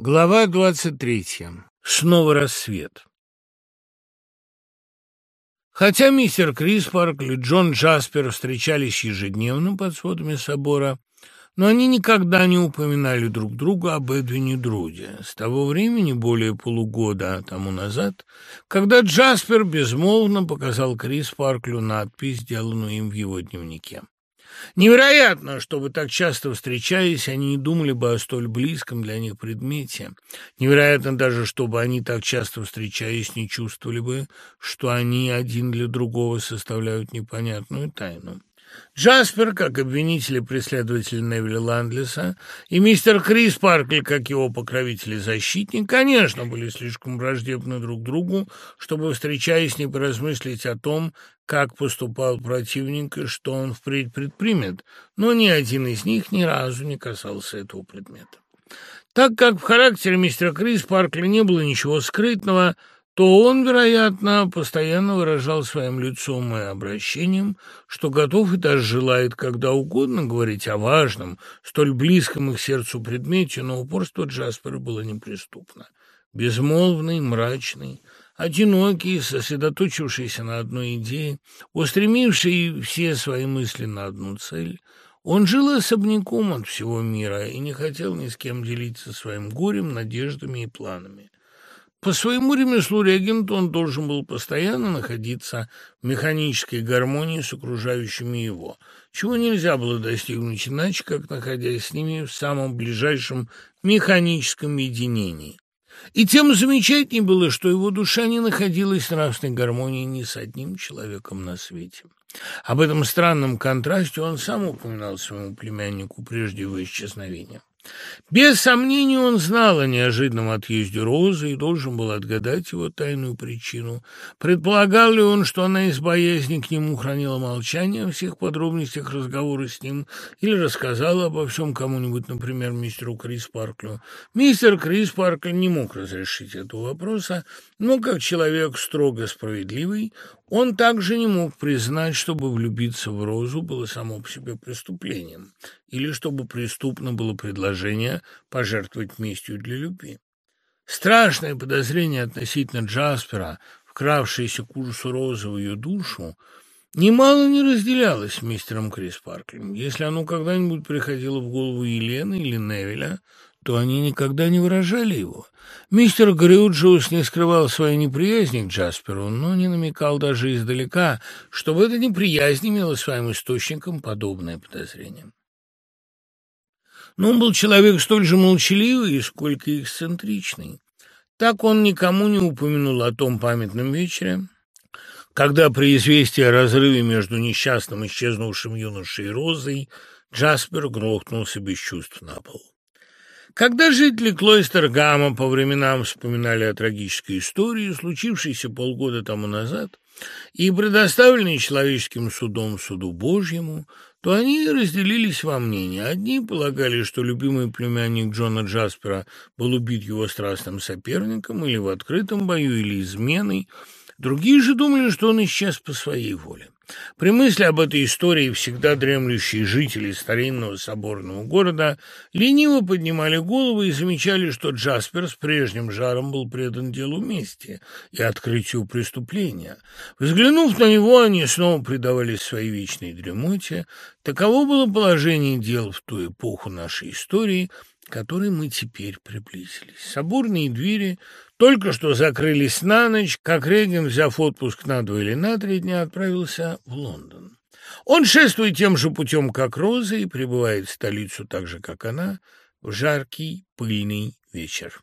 Глава 23. Снова рассвет. Хотя мистер Криспарк и Джон Джаспер встречались ежедневно под сводами собора, но они никогда не упоминали друг друга об Эдвине Друде. С того времени, более полугода тому назад, когда Джаспер безмолвно показал Крис Парклю надпись, сделанную им в его дневнике. Невероятно, чтобы так часто встречаясь, они не думали бы о столь близком для них предмете. Невероятно даже, чтобы они так часто встречаясь, не чувствовали бы, что они один для другого составляют непонятную тайну. Джаспер, как обвинитель и преследователь Невилля Ландлеса, и мистер Крис Паркли, как его покровитель и защитник, конечно, были слишком враждебны друг другу, чтобы, встречаясь, не поразмыслить о том, как поступал противник и что он впредь предпримет, но ни один из них ни разу не касался этого предмета. Так как в характере мистера Крис Паркли не было ничего скрытного, то он, вероятно, постоянно выражал своим лицом и обращением, что готов и даже желает когда угодно говорить о важном, столь близком их сердцу предмете, но упорство Джаспера было неприступно. Безмолвный, мрачный, одинокий, сосредоточившийся на одной идее, устремивший все свои мысли на одну цель, он жил особняком от всего мира и не хотел ни с кем делиться своим горем, надеждами и планами. По своему ремеслу регент он должен был постоянно находиться в механической гармонии с окружающими его, чего нельзя было достигнуть иначе, как находясь с ними в самом ближайшем механическом единении. И тем замечательнее было, что его душа не находилась в нравственной гармонии ни с одним человеком на свете. Об этом странном контрасте он сам упоминал своему племяннику прежде его исчезновения. Без сомнения он знал о неожиданном отъезде Розы и должен был отгадать его тайную причину. Предполагал ли он, что она из боязни к нему хранила молчание о всех подробностях разговора с ним или рассказала обо всем кому-нибудь, например, мистеру Крис Парклю? Мистер Крис Паркль не мог разрешить этого вопроса, но как человек строго справедливый, он также не мог признать, чтобы влюбиться в Розу было само по себе преступлением, или чтобы преступно было предложение пожертвовать местью для любви. Страшное подозрение относительно Джаспера, вкравшееся к ужасу Розы в ее душу, немало не разделялось с мистером Крис Парклем. Если оно когда-нибудь приходило в голову Елены или Невеля, то они никогда не выражали его. Мистер Грюджиус не скрывал своей неприязни к Джасперу, но не намекал даже издалека, что в этой неприязни имело своим источником подобное подозрение. Но он был человек столь же молчаливый, сколько и эксцентричный. Так он никому не упомянул о том памятном вечере, когда при известии о разрыве между несчастным исчезнувшим юношей и Розой Джаспер грохнулся без чувств на пол. Когда жители Клойстергама по временам вспоминали о трагической истории, случившейся полгода тому назад, и предоставленной человеческим судом суду Божьему, то они разделились во мнении. Одни полагали, что любимый племянник Джона Джаспера был убит его страстным соперником или в открытом бою, или изменой. Другие же думали, что он исчез по своей воле. При мысли об этой истории всегда дремлющие жители старинного соборного города лениво поднимали головы и замечали, что Джаспер с прежним жаром был предан делу мести и открытию преступления. Взглянув на него, они снова предавались своей вечной дремоте. Таково было положение дел в ту эпоху нашей истории, к которой мы теперь приблизились. Соборные двери только что закрылись на ночь, как Реген, взяв отпуск на два или на три дня, отправился в Лондон. Он шествует тем же путем, как Роза, и прибывает в столицу так же, как она, в жаркий пыльный вечер.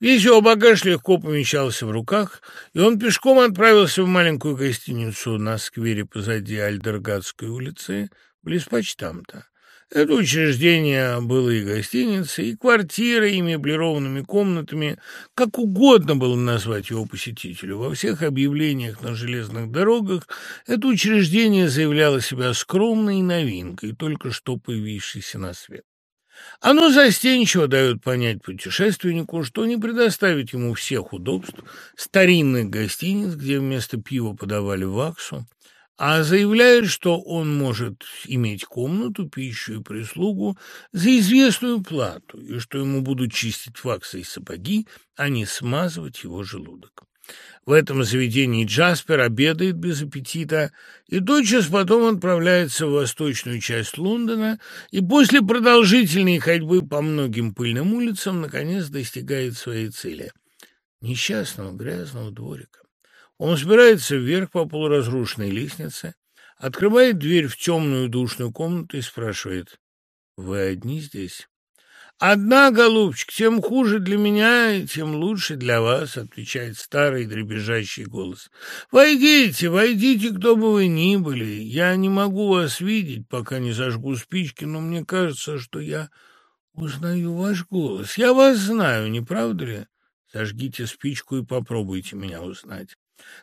Весь его багаж легко помещался в руках, и он пешком отправился в маленькую гостиницу на сквере позади Альдергатской улицы, близ почтамта. Это учреждение было и гостиницей, и квартирой, и меблированными комнатами, как угодно было назвать его посетителю. Во всех объявлениях на железных дорогах это учреждение заявляло себя скромной новинкой, только что появившейся на свет. Оно застенчиво дает понять путешественнику, что не предоставит ему всех удобств старинных гостиниц, где вместо пива подавали ваксу, а заявляет, что он может иметь комнату, пищу и прислугу за известную плату, и что ему будут чистить факсы и сапоги, а не смазывать его желудок. В этом заведении Джаспер обедает без аппетита, и тотчас потом отправляется в восточную часть Лондона, и после продолжительной ходьбы по многим пыльным улицам наконец достигает своей цели — несчастного грязного дворика. Он взбирается вверх по полуразрушенной лестнице, открывает дверь в темную душную комнату и спрашивает «Вы одни здесь?» «Одна, голубчик, тем хуже для меня, тем лучше для вас», — отвечает старый дребезжащий голос. «Войдите, войдите, кто бы вы ни были. Я не могу вас видеть, пока не зажгу спички, но мне кажется, что я узнаю ваш голос. Я вас знаю, не правда ли? Зажгите спичку и попробуйте меня узнать».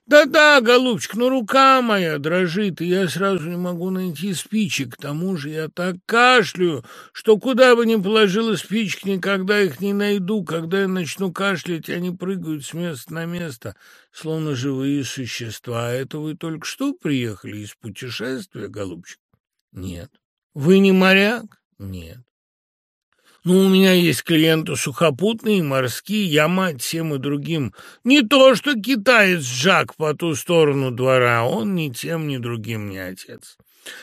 «Да-да, голубчик, но рука моя дрожит, и я сразу не могу найти спичек. К тому же я так кашляю, что куда бы ни положила спички, никогда их не найду. Когда я начну кашлять, они прыгают с места на место, словно живые существа. А это вы только что приехали из путешествия, голубчик?» «Нет». «Вы не моряк?» «Нет». Ну, у меня есть клиенты сухопутные, морские, я мать всем и другим. Не то, что китаец Жак по ту сторону двора, он ни тем, ни другим не отец.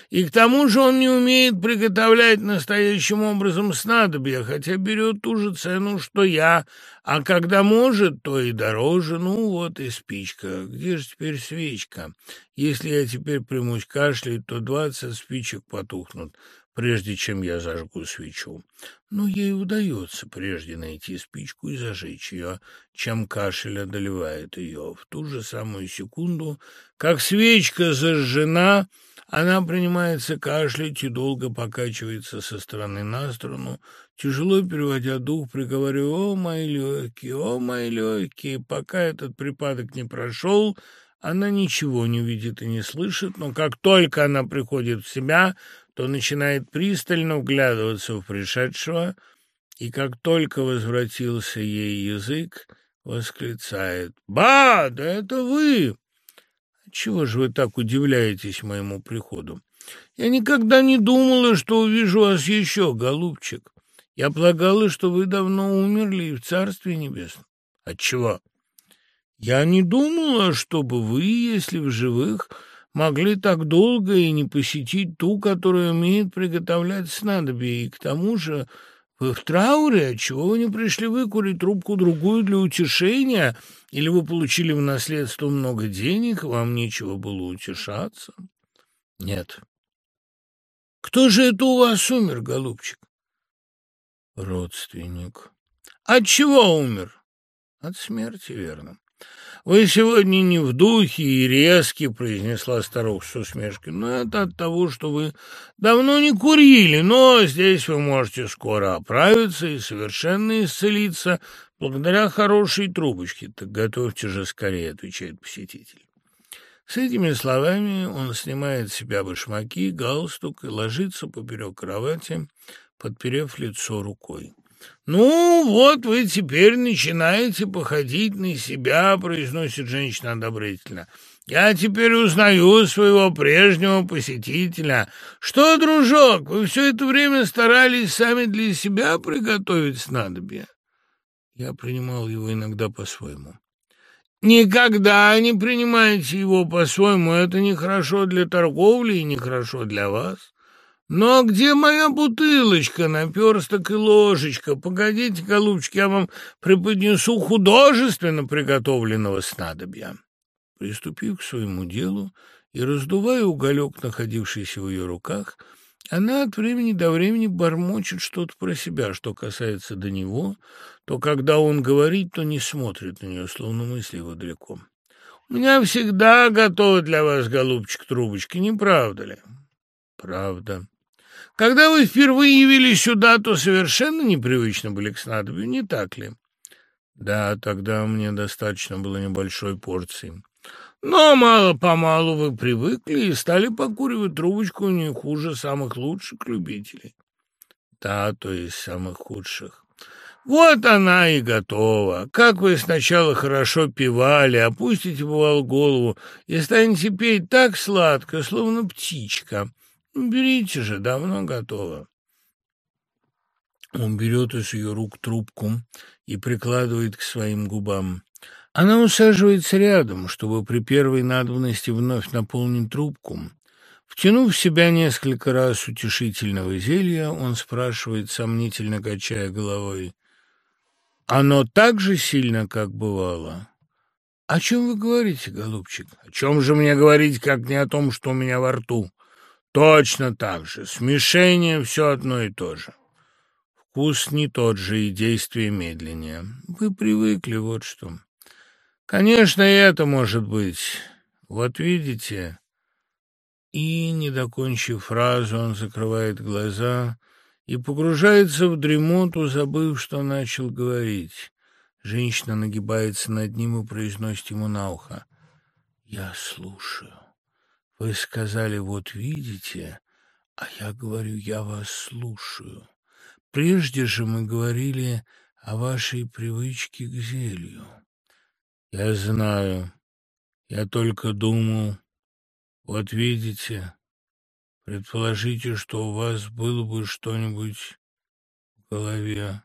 И к тому же он не умеет приготовлять настоящим образом снадобья, хотя берет ту же цену, что я, а когда может, то и дороже. Ну вот и спичка. Где же теперь свечка? Если я теперь примусь кашлять, то двадцать спичек потухнут прежде чем я зажгу свечу. Но ей удается прежде найти спичку и зажечь ее, чем кашель одолевает ее. В ту же самую секунду, как свечка зажжена, она принимается кашлять и долго покачивается со стороны на сторону, тяжело переводя дух, приговаривая «О, мои легкие, о, мои легкие!» Пока этот припадок не прошел, она ничего не видит и не слышит, но как только она приходит в себя, то начинает пристально вглядываться в пришедшего, и как только возвратился ей язык, восклицает «Ба, да это вы!» «Чего же вы так удивляетесь моему приходу? Я никогда не думала, что увижу вас еще, голубчик. Я полагала, что вы давно умерли и в Царстве Небесном. Отчего? Я не думала, чтобы вы, если в живых, могли так долго и не посетить ту, которая умеет приготовлять снадобье, и к тому же вы в трауре, отчего вы не пришли выкурить трубку-другую для утешения, или вы получили в наследство много денег, вам нечего было утешаться? Нет. Кто же это у вас умер, голубчик? Родственник. От чего умер? От смерти, верно. «Вы сегодня не в духе и резки», — произнесла старуха с усмешкой. «Но это от того, что вы давно не курили, но здесь вы можете скоро оправиться и совершенно исцелиться благодаря хорошей трубочке. Так готовьте же скорее», — отвечает посетитель. С этими словами он снимает с себя башмаки, галстук и ложится поперек кровати, подперев лицо рукой. «Ну, вот вы теперь начинаете походить на себя», — произносит женщина одобрительно. «Я теперь узнаю своего прежнего посетителя. Что, дружок, вы все это время старались сами для себя приготовить снадобье?» Я принимал его иногда по-своему. «Никогда не принимайте его по-своему. Это нехорошо для торговли и нехорошо для вас. «Но где моя бутылочка, наперсток и ложечка? Погодите, голубчики, я вам преподнесу художественно приготовленного снадобья». Приступив к своему делу и раздувая уголек, находившийся в ее руках, она от времени до времени бормочет что-то про себя, что касается до него, то когда он говорит, то не смотрит на нее, словно мысли его далеко. «У меня всегда готова для вас, голубчик, трубочка, не правда ли?» «Правда». Когда вы впервые явились сюда, то совершенно непривычно были к снадобью, не так ли? Да, тогда мне достаточно было небольшой порции. Но мало-помалу вы привыкли и стали покуривать трубочку не хуже самых лучших любителей. Да, то есть самых худших. Вот она и готова. Как вы сначала хорошо певали, опустите, бывало, голову и станете петь так сладко, словно птичка. Берите же, давно готово. Он берет из ее рук трубку и прикладывает к своим губам. Она усаживается рядом, чтобы при первой надобности вновь наполнить трубку. Втянув в себя несколько раз утешительного зелья, он спрашивает, сомнительно качая головой, «Оно так же сильно, как бывало?» «О чем вы говорите, голубчик?» «О чем же мне говорить, как не о том, что у меня во рту?» «Точно так же. Смешение — все одно и то же. Вкус не тот же и действие медленнее. Вы привыкли, вот что». «Конечно, и это может быть. Вот видите...» И, не докончив фразу, он закрывает глаза и погружается в дремоту, забыв, что начал говорить. Женщина нагибается над ним и произносит ему на ухо. «Я слушаю. Вы сказали, вот видите, а я говорю, я вас слушаю. Прежде же мы говорили о вашей привычке к зелью. Я знаю. Я только думал, вот видите, предположите, что у вас было бы что-нибудь в голове,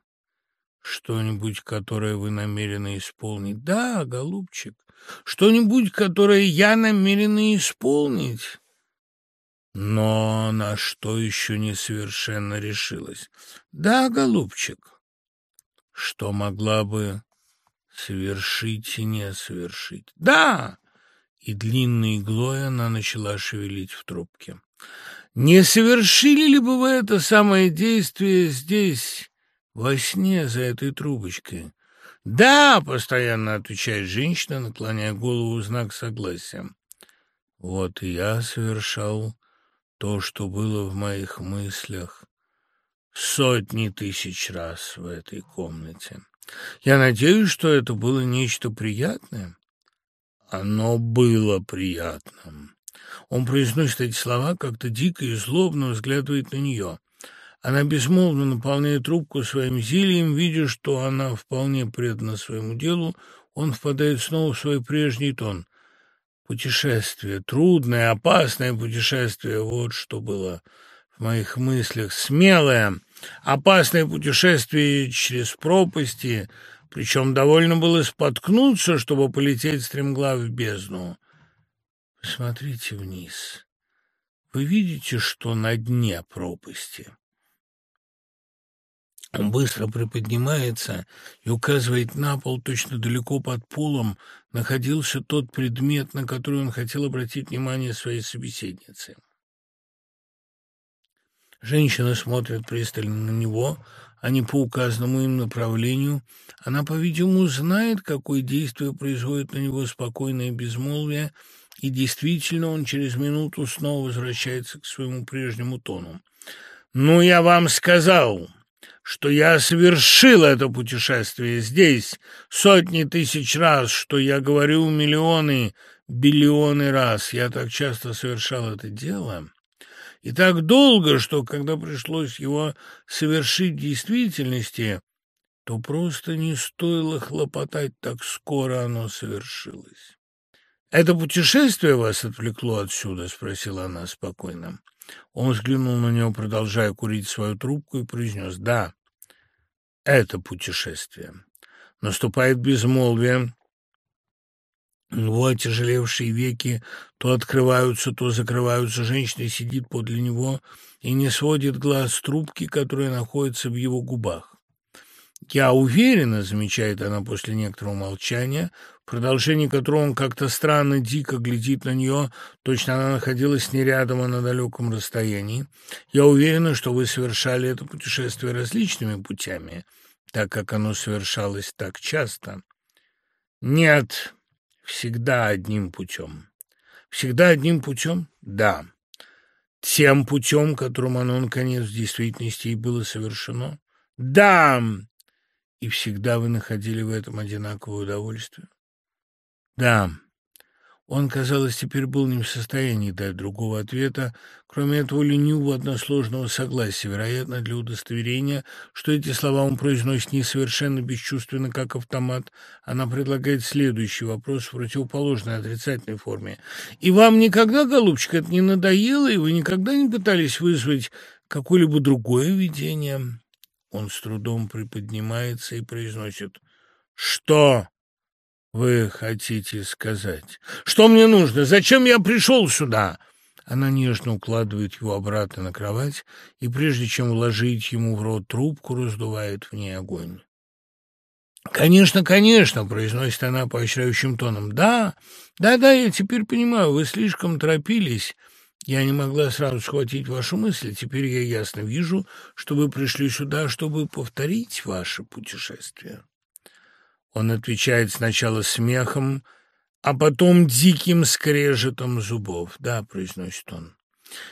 что-нибудь, которое вы намерены исполнить. Да, голубчик, что-нибудь, которое я намерена исполнить. Но на что еще не совершенно решилась? Да, голубчик, что могла бы совершить и не совершить. Да, и длинной иглой она начала шевелить в трубке. «Не совершили ли бы вы это самое действие здесь, во сне, за этой трубочкой?» «Да!» — постоянно отвечает женщина, наклоняя голову в знак согласия. «Вот и я совершал то, что было в моих мыслях сотни тысяч раз в этой комнате. Я надеюсь, что это было нечто приятное». Оно было приятным. Он произносит эти слова, как-то дико и злобно взглядывает на нее. Она безмолвно наполняет трубку своим зельем, видя, что она вполне предана своему делу, он впадает снова в свой прежний тон. Путешествие, трудное, опасное путешествие, вот что было в моих мыслях. Смелое, опасное путешествие через пропасти — причем довольно было споткнуться, чтобы полететь стремглав в бездну. Посмотрите вниз. Вы видите, что на дне пропасти? Он быстро приподнимается и указывает на пол, точно далеко под полом находился тот предмет, на который он хотел обратить внимание своей собеседницы. Женщина смотрит пристально на него, а не по указанному им направлению. Она, по-видимому, знает, какое действие производит на него спокойное безмолвие, и действительно он через минуту снова возвращается к своему прежнему тону. «Ну, я вам сказал, что я совершил это путешествие здесь сотни тысяч раз, что я говорю миллионы, биллионы раз. Я так часто совершал это дело» и так долго, что когда пришлось его совершить в действительности, то просто не стоило хлопотать, так скоро оно совершилось. «Это путешествие вас отвлекло отсюда?» — спросила она спокойно. Он взглянул на нее, продолжая курить свою трубку, и произнес «Да, это путешествие». Наступает безмолвие, его отяжелевшие веки то открываются, то закрываются. Женщина сидит подле него и не сводит глаз с трубки, которая находится в его губах. «Я уверена», — замечает она после некоторого молчания, в продолжении которого он как-то странно, дико глядит на нее, точно она находилась не рядом, а на далеком расстоянии. «Я уверена, что вы совершали это путешествие различными путями, так как оно совершалось так часто». «Нет», Всегда одним путем. Всегда одним путем? Да. Тем путем, которым оно, наконец, в действительности и было совершено? Да. И всегда вы находили в этом одинаковое удовольствие? Да. Он, казалось, теперь был не в состоянии дать другого ответа, кроме этого ленивого односложного согласия, вероятно, для удостоверения, что эти слова он произносит не совершенно бесчувственно, как автомат. Она предлагает следующий вопрос в противоположной отрицательной форме. «И вам никогда, голубчик, это не надоело, и вы никогда не пытались вызвать какое-либо другое видение?» Он с трудом приподнимается и произносит «Что?» Вы хотите сказать? Что мне нужно? Зачем я пришел сюда?» Она нежно укладывает его обратно на кровать и, прежде чем вложить ему в рот трубку, раздувает в ней огонь. «Конечно, конечно», — произносит она поощряющим тоном. «Да, да-да, я теперь понимаю, вы слишком торопились. Я не могла сразу схватить вашу мысль. Теперь я ясно вижу, что вы пришли сюда, чтобы повторить ваше путешествие». Он отвечает сначала смехом, а потом диким скрежетом зубов. «Да», — произносит он.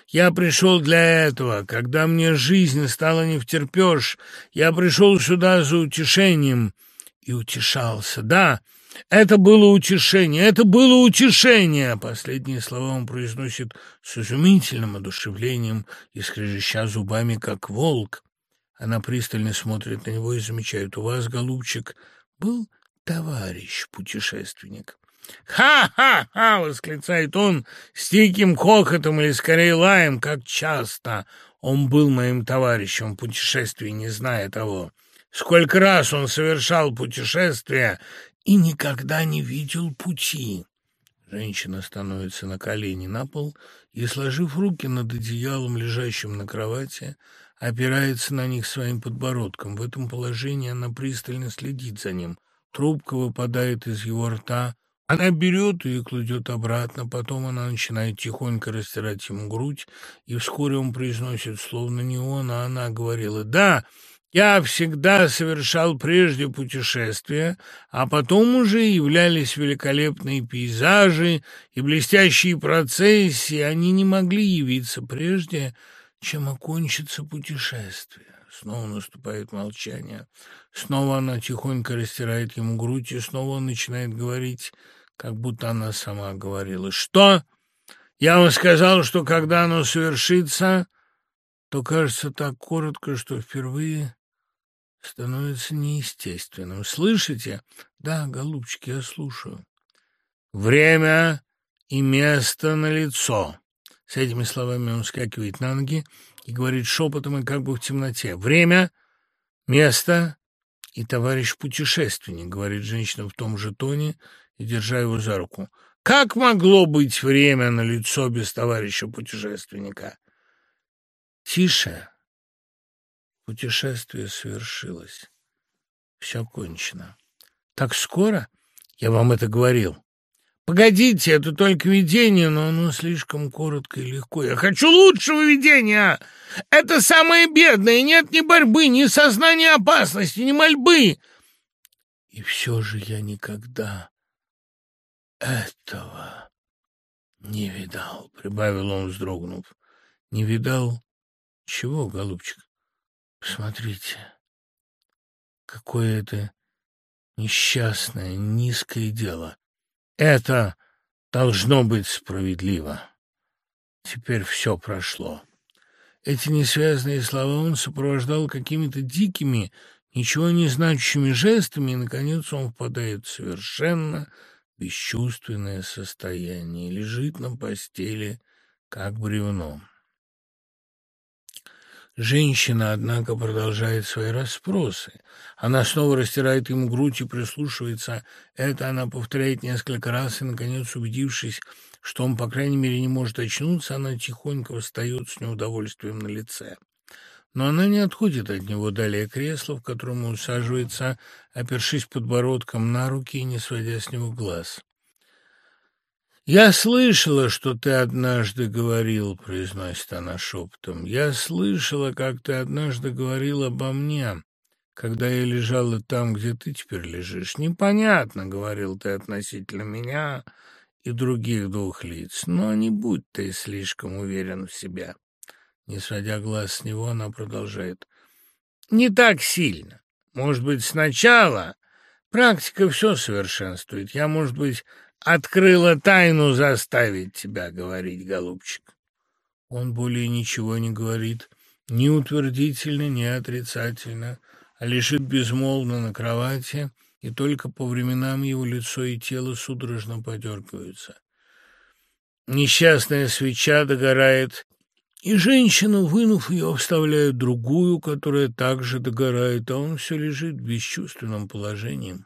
«Я пришел для этого. Когда мне жизнь стала не втерпешь, я пришел сюда за утешением и утешался. Да, это было утешение, это было утешение!» Последние слова он произносит с изумительным одушевлением и скрежеща зубами, как волк. Она пристально смотрит на него и замечает, «У вас, голубчик, был товарищ-путешественник. «Ха-ха-ха!» — восклицает он с диким хохотом или скорее лаем, как часто. Он был моим товарищем в путешествии, не зная того. Сколько раз он совершал путешествия и никогда не видел пути. Женщина становится на колени на пол и, сложив руки над одеялом, лежащим на кровати, опирается на них своим подбородком. В этом положении она пристально следит за ним. Трубка выпадает из его рта. Она берет ее и кладет обратно. Потом она начинает тихонько растирать ему грудь, и вскоре он произносит, словно не он, а она говорила «Да». Я всегда совершал прежде путешествия, а потом уже являлись великолепные пейзажи и блестящие процессии. Они не могли явиться прежде, чем окончится путешествие. Снова наступает молчание. Снова она тихонько растирает ему грудь, и снова он начинает говорить, как будто она сама говорила. «Что? Я вам сказал, что когда оно совершится, то кажется так коротко, что впервые становится неестественным. Слышите? Да, голубчики, я слушаю. Время и место на лицо. С этими словами он скакивает на ноги и говорит шепотом и как бы в темноте. «Время, место и товарищ-путешественник», — говорит женщина в том же тоне и держа его за руку. «Как могло быть время на лицо без товарища-путешественника?» «Тише!» Путешествие совершилось. Все кончено. «Так скоро?» «Я вам это говорил». «Погодите, это только видение, но оно слишком коротко и легко. Я хочу лучшего видения! Это самое бедное! Нет ни борьбы, ни сознания опасности, ни мольбы!» И все же я никогда этого не видал, — прибавил он, вздрогнув. — Не видал? Чего, голубчик? Посмотрите, какое это несчастное, низкое дело. Это должно быть справедливо. Теперь все прошло. Эти несвязанные слова он сопровождал какими-то дикими, ничего не значащими жестами, и, наконец, он впадает в совершенно бесчувственное состояние, лежит на постели, как бревно. Женщина, однако, продолжает свои расспросы. Она снова растирает ему грудь и прислушивается. Это она повторяет несколько раз, и, наконец, убедившись, что он, по крайней мере, не может очнуться, она тихонько встает с неудовольствием на лице. Но она не отходит от него далее кресла, в котором усаживается, опершись подбородком на руки и не сводя с него глаз. «Я слышала, что ты однажды говорил», — произносит она шепотом. «Я слышала, как ты однажды говорил обо мне, когда я лежала там, где ты теперь лежишь. Непонятно, — говорил ты относительно меня и других двух лиц, но не будь ты слишком уверен в себе». Не сводя глаз с него, она продолжает. «Не так сильно. Может быть, сначала...» Практика все совершенствует. Я, может быть, открыла тайну заставить тебя говорить, голубчик. Он более ничего не говорит, ни утвердительно, ни отрицательно, а лежит безмолвно на кровати, и только по временам его лицо и тело судорожно подергиваются. Несчастная свеча догорает, и женщина, вынув ее, вставляет другую, которая также догорает, а он все лежит в бесчувственном положении.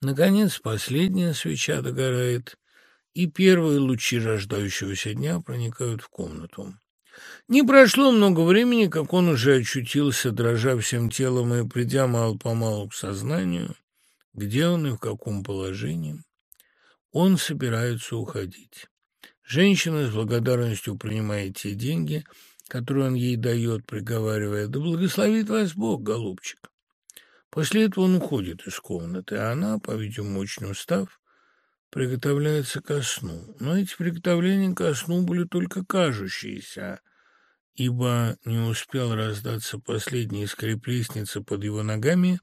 Наконец, последняя свеча догорает, и первые лучи рождающегося дня проникают в комнату. Не прошло много времени, как он уже очутился, дрожа всем телом и придя мало-помалу к сознанию, где он и в каком положении. Он собирается уходить. Женщина с благодарностью принимает те деньги, которые он ей дает, приговаривая, «Да благословит вас Бог, голубчик». После этого он уходит из комнаты, а она, по-видимому, очень устав, приготовляется ко сну. Но эти приготовления ко сну были только кажущиеся, ибо не успел раздаться последний скрип лестницы под его ногами,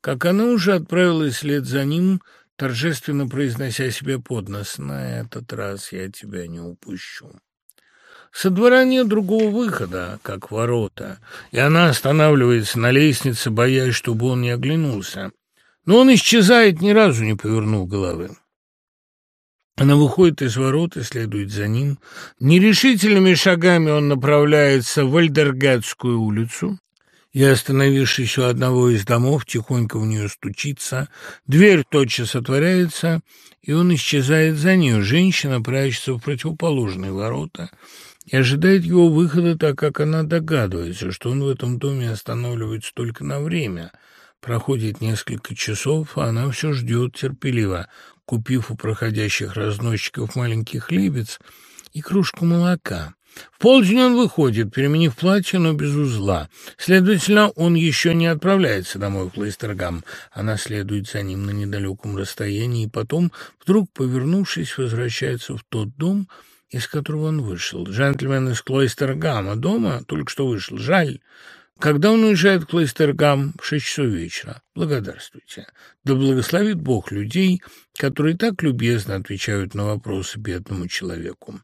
как она уже отправилась вслед за ним, торжественно произнося себе под нос «На этот раз я тебя не упущу». Со двора нет другого выхода, как ворота, и она останавливается на лестнице, боясь, чтобы он не оглянулся. Но он исчезает, ни разу не повернув головы. Она выходит из ворот и следует за ним. Нерешительными шагами он направляется в Вальдергатскую улицу и, остановившись у одного из домов, тихонько в нее стучится. Дверь тотчас отворяется, и он исчезает за нее. Женщина прячется в противоположные ворота — и ожидает его выхода, так как она догадывается, что он в этом доме останавливается только на время. Проходит несколько часов, а она все ждет терпеливо, купив у проходящих разносчиков маленький хлебец и кружку молока. В полдень он выходит, переменив платье, но без узла. Следовательно, он еще не отправляется домой в Клейстергам. Она следует за ним на недалеком расстоянии и потом, вдруг повернувшись, возвращается в тот дом, из которого он вышел. Джентльмен из Клойстергама дома только что вышел. Жаль. Когда он уезжает в Клойстергам? В шесть часов вечера. Благодарствуйте. Да благословит Бог людей, которые так любезно отвечают на вопросы бедному человеку.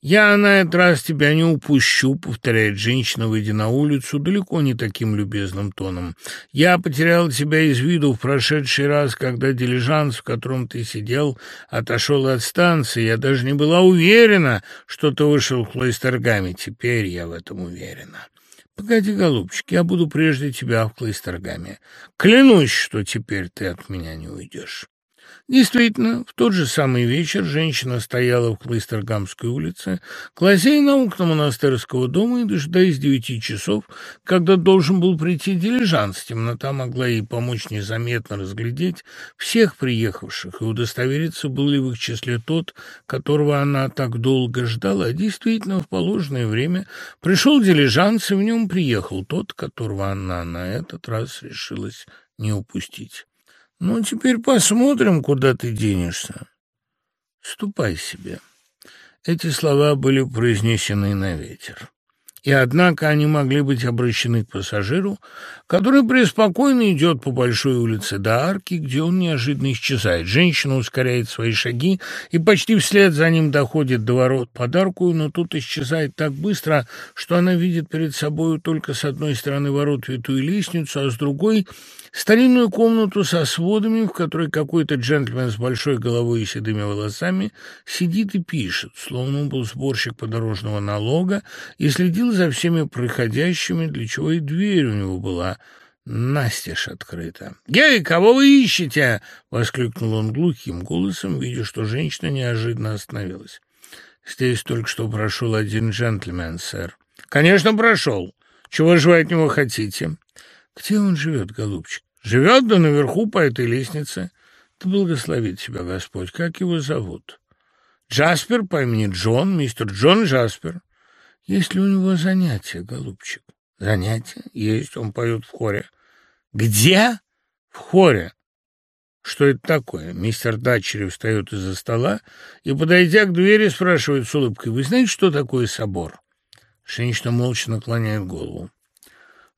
«Я на этот раз тебя не упущу», — повторяет женщина, выйдя на улицу, далеко не таким любезным тоном. «Я потерял тебя из виду в прошедший раз, когда дилижанс, в котором ты сидел, отошел от станции. Я даже не была уверена, что ты вышел в Клойстергаме. Теперь я в этом уверена». «Погоди, голубчик, я буду прежде тебя в Клойстергаме. Клянусь, что теперь ты от меня не уйдешь». Действительно, в тот же самый вечер женщина стояла в Клейстергамской улице, глазея на окна монастырского дома и дожидаясь девяти часов, когда должен был прийти дилижанс. Темнота могла ей помочь незаметно разглядеть всех приехавших и удостовериться, был ли в их числе тот, которого она так долго ждала. Действительно, в положенное время пришел дилижанс, и в нем приехал тот, которого она на этот раз решилась не упустить. Ну, теперь посмотрим, куда ты денешься. Ступай себе. Эти слова были произнесены на ветер. И однако они могли быть обращены к пассажиру, который преспокойно идет по большой улице до арки, где он неожиданно исчезает. Женщина ускоряет свои шаги и почти вслед за ним доходит до ворот подарку, но тут исчезает так быстро, что она видит перед собой только с одной стороны ворот витую лестницу, а с другой — старинную комнату со сводами, в которой какой-то джентльмен с большой головой и седыми волосами сидит и пишет, словно он был сборщик подорожного налога и следил за всеми проходящими, для чего и дверь у него была настежь открыта. «Гей, кого вы ищете?» — воскликнул он глухим голосом, видя, что женщина неожиданно остановилась. «Здесь только что прошел один джентльмен, сэр». «Конечно, прошел. Чего же вы от него хотите?» «Где он живет, голубчик?» «Живет да наверху по этой лестнице. Да благословит тебя Господь. Как его зовут?» «Джаспер по имени Джон, мистер Джон Джаспер». «Есть ли у него занятия, голубчик?» «Занятия? Есть. Он поет в хоре». «Где?» «В хоре». Что это такое? Мистер Датчери встает из-за стола и, подойдя к двери, спрашивает с улыбкой, «Вы знаете, что такое собор?» Женщина молча наклоняет голову.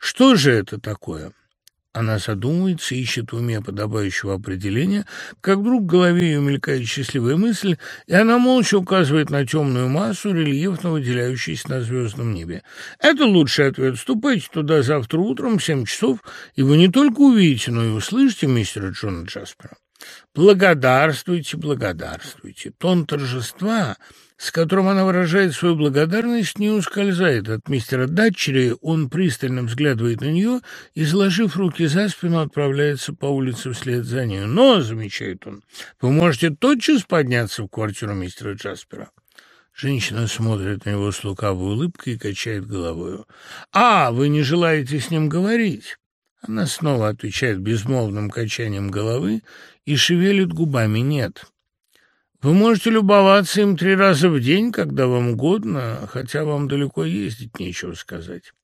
Что же это такое? Она задумывается, ищет в уме подобающего определения, как вдруг в голове ее мелькает счастливая мысль, и она молча указывает на темную массу, рельефно выделяющуюся на звездном небе. Это лучший ответ. Ступайте туда завтра утром в семь часов, и вы не только увидите, но и услышите мистера Джона Джаспера. Благодарствуйте, благодарствуйте. Тон торжества с которым она выражает свою благодарность, не ускользает от мистера Датчери. Он пристально взглядывает на нее и, сложив руки за спину, отправляется по улице вслед за нею. «Но», — замечает он, — «вы можете тотчас подняться в квартиру мистера Джаспера». Женщина смотрит на него с лукавой улыбкой и качает головою. «А, вы не желаете с ним говорить?» Она снова отвечает безмолвным качанием головы и шевелит губами «нет». Вы можете любоваться им три раза в день, когда вам угодно, хотя вам далеко ездить нечего сказать.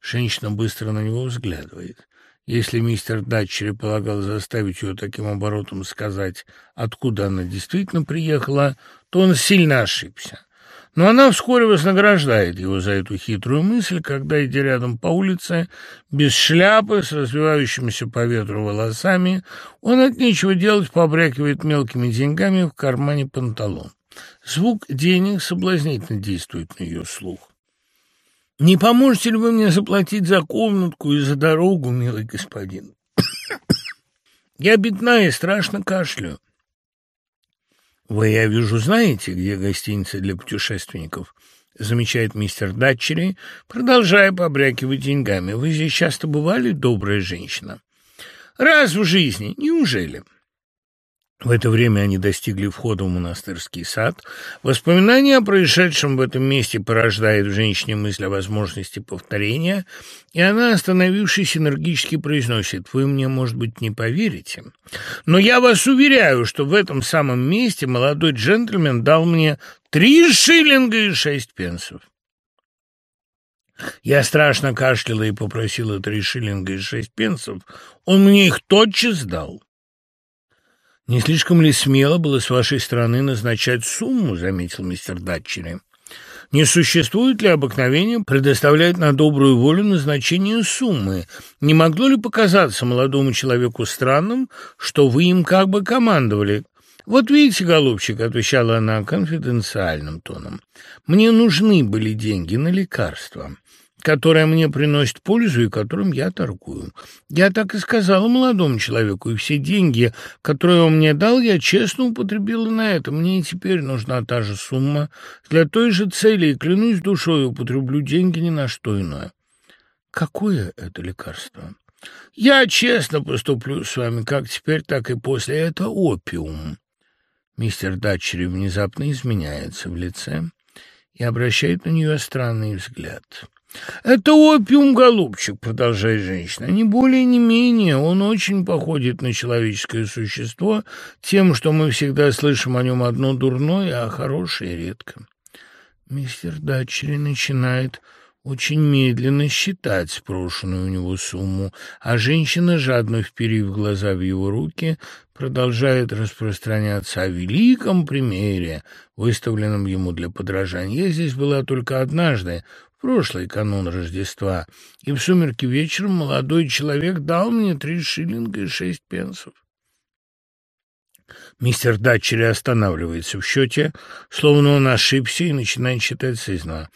Женщина быстро на него взглядывает. Если мистер Датчери полагал заставить ее таким оборотом сказать, откуда она действительно приехала, то он сильно ошибся. Но она вскоре вознаграждает его за эту хитрую мысль, когда, идя рядом по улице, без шляпы, с развивающимися по ветру волосами, он от нечего делать побрякивает мелкими деньгами в кармане панталон. Звук денег соблазнительно действует на ее слух. «Не поможете ли вы мне заплатить за комнатку и за дорогу, милый господин?» «Я бедна и страшно кашлю». «Вы, я вижу, знаете, где гостиница для путешественников?» замечает мистер Датчери, продолжая побрякивать деньгами. «Вы здесь часто бывали, добрая женщина?» «Раз в жизни. Неужели?» В это время они достигли входа в монастырский сад. Воспоминание о происшедшем в этом месте порождает в женщине мысль о возможности повторения, и она, остановившись, энергически произносит «Вы мне, может быть, не поверите, но я вас уверяю, что в этом самом месте молодой джентльмен дал мне три шиллинга и шесть пенсов». Я страшно кашляла и попросила три шиллинга и шесть пенсов. Он мне их тотчас дал. «Не слишком ли смело было с вашей стороны назначать сумму?» — заметил мистер Датчери. «Не существует ли обыкновения предоставлять на добрую волю назначение суммы? Не могло ли показаться молодому человеку странным, что вы им как бы командовали?» «Вот видите, голубчик», — отвечала она конфиденциальным тоном, — «мне нужны были деньги на лекарства которое мне приносит пользу и которым я торгую. Я так и сказала молодому человеку, и все деньги, которые он мне дал, я честно употребила на это. Мне и теперь нужна та же сумма для той же цели, и, клянусь душой, употреблю деньги ни на что иное. Какое это лекарство? Я честно поступлю с вами, как теперь, так и после. Это опиум. Мистер Датчери внезапно изменяется в лице и обращает на нее странный взгляд. «Это опиум, голубчик», — продолжает женщина, — «не более, не менее. Он очень походит на человеческое существо тем, что мы всегда слышим о нем одно дурное, а хорошее редко». Мистер Датчери начинает очень медленно считать спрошенную у него сумму, а женщина, жадно вперив глаза в его руки, продолжает распространяться о великом примере, выставленном ему для подражания. Я здесь была только однажды, прошлый канун Рождества, и в сумерки вечером молодой человек дал мне три шиллинга и шесть пенсов. Мистер Датчери останавливается в счете, словно он ошибся, и начинает считать сызно.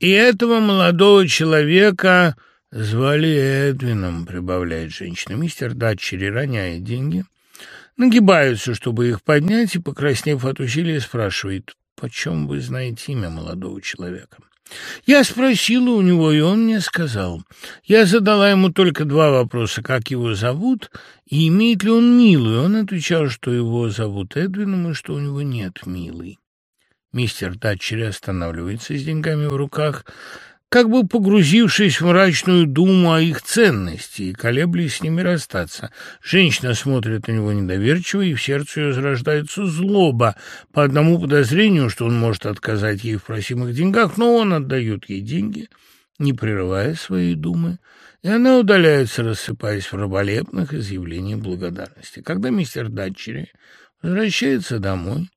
«И этого молодого человека звали Эдвином», — прибавляет женщина. Мистер Датчери роняет деньги, нагибаются, чтобы их поднять, и, покраснев от усилия, спрашивает, «Почем вы знаете имя молодого человека?» Я спросила у него, и он мне сказал. Я задала ему только два вопроса, как его зовут и имеет ли он милую. Он отвечал, что его зовут Эдвином и что у него нет милой. Мистер Татчери останавливается с деньгами в руках, как бы погрузившись в мрачную думу о их ценности и колеблясь с ними расстаться. Женщина смотрит на него недоверчиво, и в сердце ее зарождается злоба по одному подозрению, что он может отказать ей в просимых деньгах, но он отдает ей деньги, не прерывая свои думы, и она удаляется, рассыпаясь в раболепных изъявлениях благодарности. Когда мистер Датчери возвращается домой,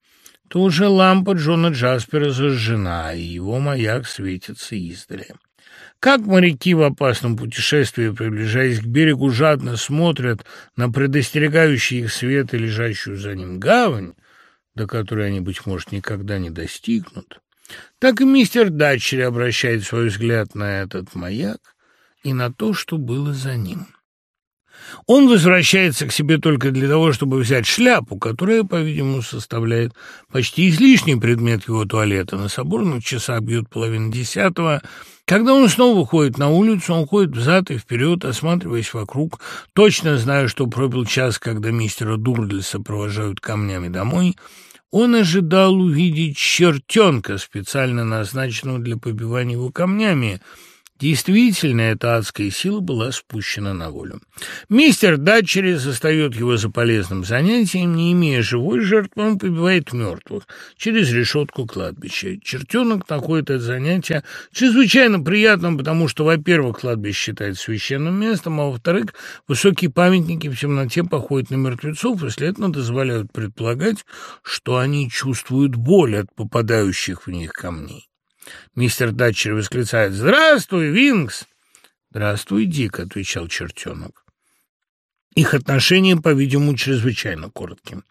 то уже лампа Джона Джаспера зажжена, и его маяк светится издали. Как моряки в опасном путешествии, приближаясь к берегу, жадно смотрят на предостерегающий их свет и лежащую за ним гавань, до которой они, быть может, никогда не достигнут, так и мистер Датчери обращает свой взгляд на этот маяк и на то, что было за ним. Он возвращается к себе только для того, чтобы взять шляпу, которая, по-видимому, составляет почти излишний предмет его туалета. На соборных часах бьет половина десятого. Когда он снова выходит на улицу, он ходит взад и вперед, осматриваясь вокруг, точно зная, что пробил час, когда мистера Дурдлиса провожают камнями домой. Он ожидал увидеть чертенка, специально назначенного для побивания его камнями, Действительно, эта адская сила была спущена на волю. Мистер Датчери застает его за полезным занятием, не имея живой жертвы, он побивает мертвых через решетку кладбища. Чертенок находит это занятие чрезвычайно приятным, потому что, во-первых, кладбище считается священным местом, а во-вторых, высокие памятники в темноте походят на мертвецов и, следовательно, дозволяют предполагать, что они чувствуют боль от попадающих в них камней. Мистер Датчер восклицает «Здравствуй, Винкс!» «Здравствуй, Дик», — отвечал чертенок. Их отношения, по-видимому, чрезвычайно короткие.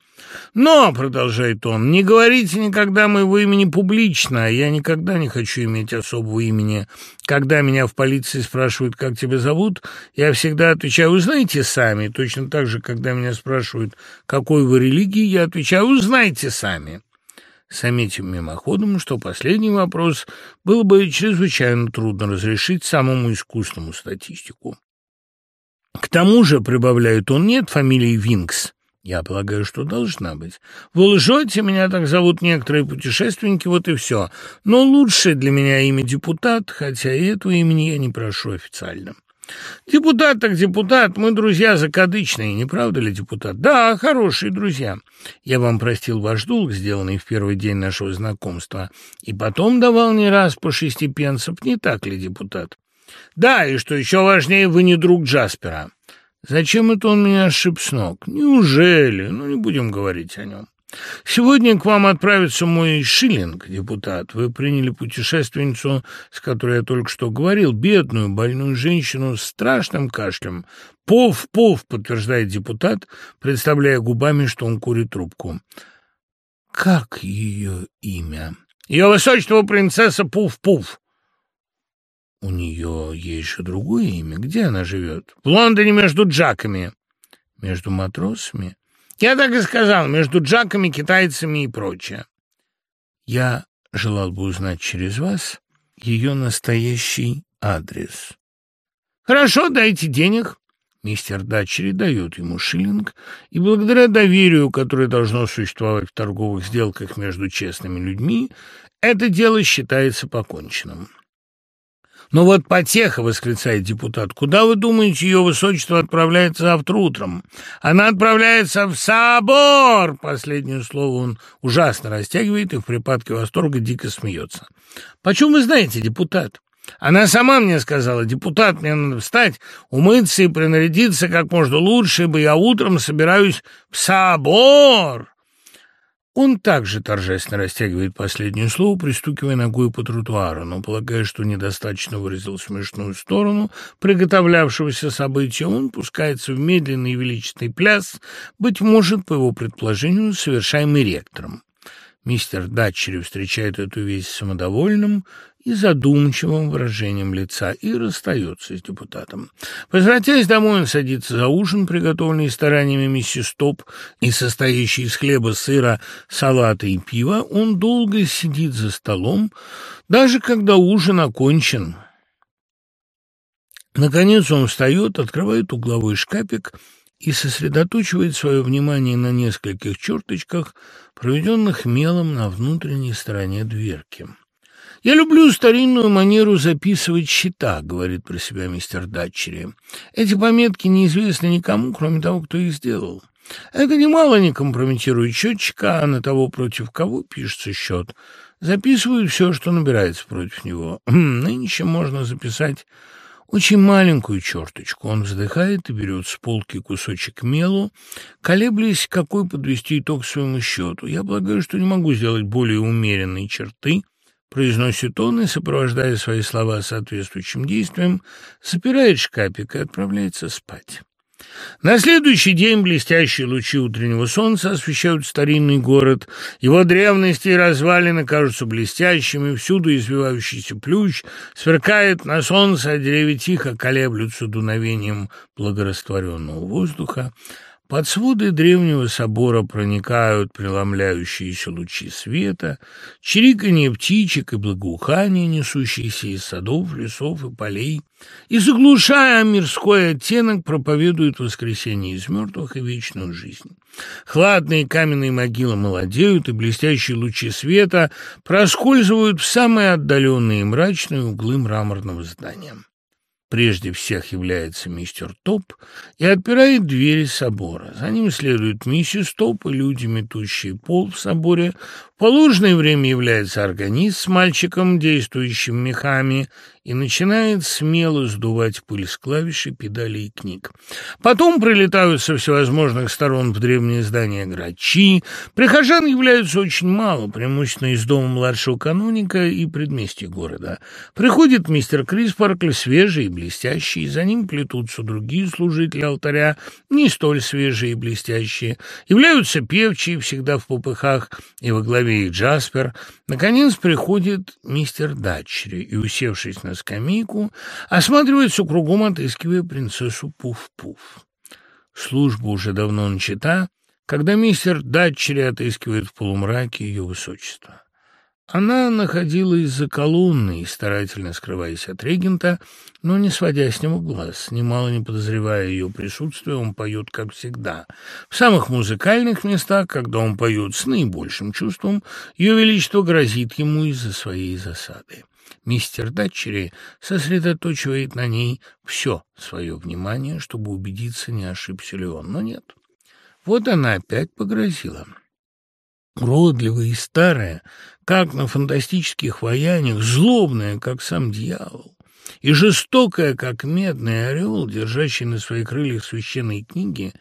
«Но», — продолжает он, — «не говорите никогда моего имени публично, я никогда не хочу иметь особого имени. Когда меня в полиции спрашивают, как тебя зовут, я всегда отвечаю, узнаете сами. Точно так же, когда меня спрашивают, какой вы религии, я отвечаю, узнайте сами». Заметим мимоходом, что последний вопрос было бы чрезвычайно трудно разрешить самому искусному статистику. К тому же, прибавляет он, нет фамилии Винкс. Я полагаю, что должна быть. Вы лжете, меня так зовут некоторые путешественники, вот и все. Но лучше для меня имя депутат, хотя и этого имени я не прошу официально. Депутат так депутат, мы друзья закадычные, не правда ли, депутат? Да, хорошие друзья. Я вам простил ваш долг, сделанный в первый день нашего знакомства, и потом давал не раз по шести пенсов, не так ли, депутат? Да, и что еще важнее, вы не друг Джаспера. Зачем это он меня ошиб с ног? Неужели? Ну, не будем говорить о нем. Сегодня к вам отправится мой шиллинг, депутат. Вы приняли путешественницу, с которой я только что говорил, бедную, больную женщину с страшным кашлем. Пов, пов, подтверждает депутат, представляя губами, что он курит трубку. Как ее имя? Ее высочество принцесса Пуф-Пуф. У нее есть еще другое имя. Где она живет? В Лондоне между Джаками. Между матросами? Я так и сказал, между джаками, китайцами и прочее. Я желал бы узнать через вас ее настоящий адрес. Хорошо, дайте денег. Мистер Датчери дает ему шиллинг, и благодаря доверию, которое должно существовать в торговых сделках между честными людьми, это дело считается поконченным. «Но вот потеха!» — восклицает депутат. «Куда, вы думаете, ее высочество отправляется завтра утром?» «Она отправляется в собор!» Последнее слово он ужасно растягивает и в припадке восторга дико смеется. «Почем вы знаете, депутат?» Она сама мне сказала, депутат, мне надо встать, умыться и принарядиться как можно лучше, ибо я утром собираюсь в собор. Он также торжественно растягивает последнее слово, пристукивая ногой по тротуару, но, полагая, что недостаточно выразил смешную сторону приготовлявшегося события, он пускается в медленный и величественный пляс, быть может, по его предположению, совершаемый ректором. Мистер Датчери встречает эту весть самодовольным и задумчивым выражением лица и расстается с депутатом. Возвратясь домой, он садится за ужин, приготовленный стараниями миссис Топ и состоящий из хлеба, сыра, салата и пива. Он долго сидит за столом, даже когда ужин окончен. Наконец он встает, открывает угловой шкафик и сосредоточивает свое внимание на нескольких черточках, проведенных мелом на внутренней стороне дверки. «Я люблю старинную манеру записывать счета», — говорит про себя мистер Датчери. «Эти пометки неизвестны никому, кроме того, кто их сделал. Это немало не компрометирует счетчика, а на того, против кого пишется счет. Записывают все, что набирается против него. Хм, нынче можно записать очень маленькую черточку. Он вздыхает и берет с полки кусочек мелу, колеблясь, какой подвести итог своему счету. Я полагаю, что не могу сделать более умеренные черты, произносит он и, сопровождая свои слова соответствующим действием, запирает шкафик и отправляется спать. На следующий день блестящие лучи утреннего солнца освещают старинный город. Его древности и развалины кажутся блестящими, всюду извивающийся плющ сверкает на солнце, а деревья тихо колеблются дуновением благорастворенного воздуха. Под своды древнего собора проникают преломляющиеся лучи света, чириканье птичек и благоухание, несущиеся из садов, лесов и полей, и, заглушая мирской оттенок, проповедуют воскресение из мертвых и вечную жизнь. Хладные каменные могилы молодеют, и блестящие лучи света проскользывают в самые отдаленные и мрачные углы мраморного здания. Прежде всех является мистер Топ и отпирает двери собора. За ним следует миссис Топ и люди, метущие пол в соборе. В положенное время является органист с мальчиком, действующим мехами, и начинает смело сдувать пыль с клавиши, педалей и книг. Потом прилетают со всевозможных сторон в древнее здание грачи. Прихожан являются очень мало, преимущественно из дома младшего каноника и предместья города. Приходит мистер Криспаркль, свежий и блестящий, за ним плетутся другие служители алтаря, не столь свежие и блестящие. Являются певчие, всегда в попыхах, и во главе их Джаспер. Наконец приходит мистер Датчери и, усевшись на скамейку, осматривается кругом, отыскивая принцессу Пуф-Пуф. Служба уже давно начата, когда мистер Датчери отыскивает в полумраке ее высочество. Она находилась за колонной, старательно скрываясь от регента, но не сводя с него глаз. Немало не подозревая ее присутствия, он поет, как всегда. В самых музыкальных местах, когда он поет с наибольшим чувством, ее величество грозит ему из-за своей засады. Мистер Датчери сосредоточивает на ней все свое внимание, чтобы убедиться, не ошибся ли он, но нет. Вот она опять погрозила. Уродливая и старая, как на фантастических ваяниях, злобная, как сам дьявол, и жестокая, как медный орел, держащий на своих крыльях священные книги,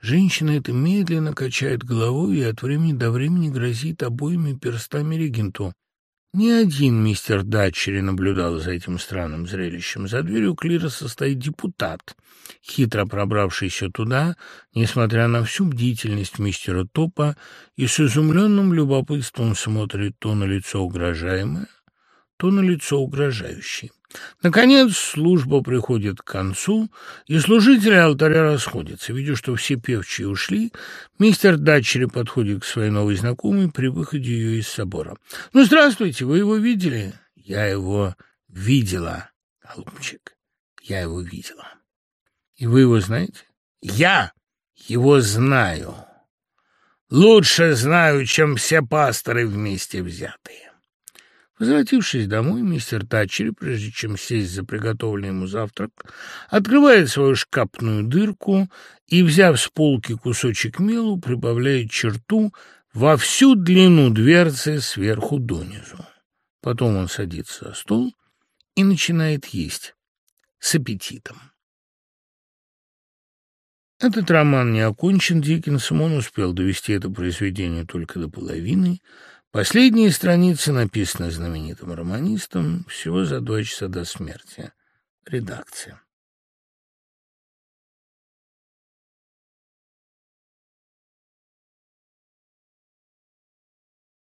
женщина эта медленно качает головой и от времени до времени грозит обоими перстами регенту. Ни один мистер Датчери наблюдал за этим странным зрелищем. За дверью клироса стоит депутат, хитро пробравшийся туда, несмотря на всю бдительность мистера Топа, и с изумленным любопытством смотрит то на лицо угрожаемое, то на лицо угрожающее. Наконец служба приходит к концу, и служители алтаря расходятся. Видя, что все певчие ушли, мистер Датчери подходит к своей новой знакомой при выходе ее из собора. «Ну, здравствуйте, вы его видели?» «Я его видела, голубчик, я его видела». «И вы его знаете?» «Я его знаю. Лучше знаю, чем все пасторы вместе взятые». Возвратившись домой, мистер Татчери, прежде чем сесть за приготовленный ему завтрак, открывает свою шкапную дырку и, взяв с полки кусочек мелу, прибавляет черту во всю длину дверцы сверху донизу. Потом он садится за стол и начинает есть с аппетитом. Этот роман не окончен Диккенсом, он успел довести это произведение только до половины — Последние страницы написаны знаменитым романистом всего за два часа до смерти. Редакция.